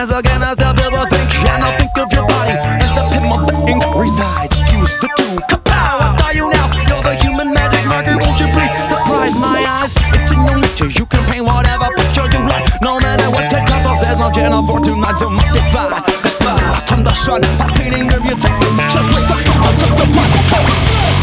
As again as the devil think And I think of your body. As the pimp of the ink resides. Use the tool, kapow, I die you now. You're the human magic marker, won't you please Surprise my eyes, it's in your nature. You can paint whatever picture you like. No matter what Ted Koppel says, no channel for tonight So modify, aspire, from the sun By painting of your technique Just like the thoughts of the light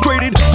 become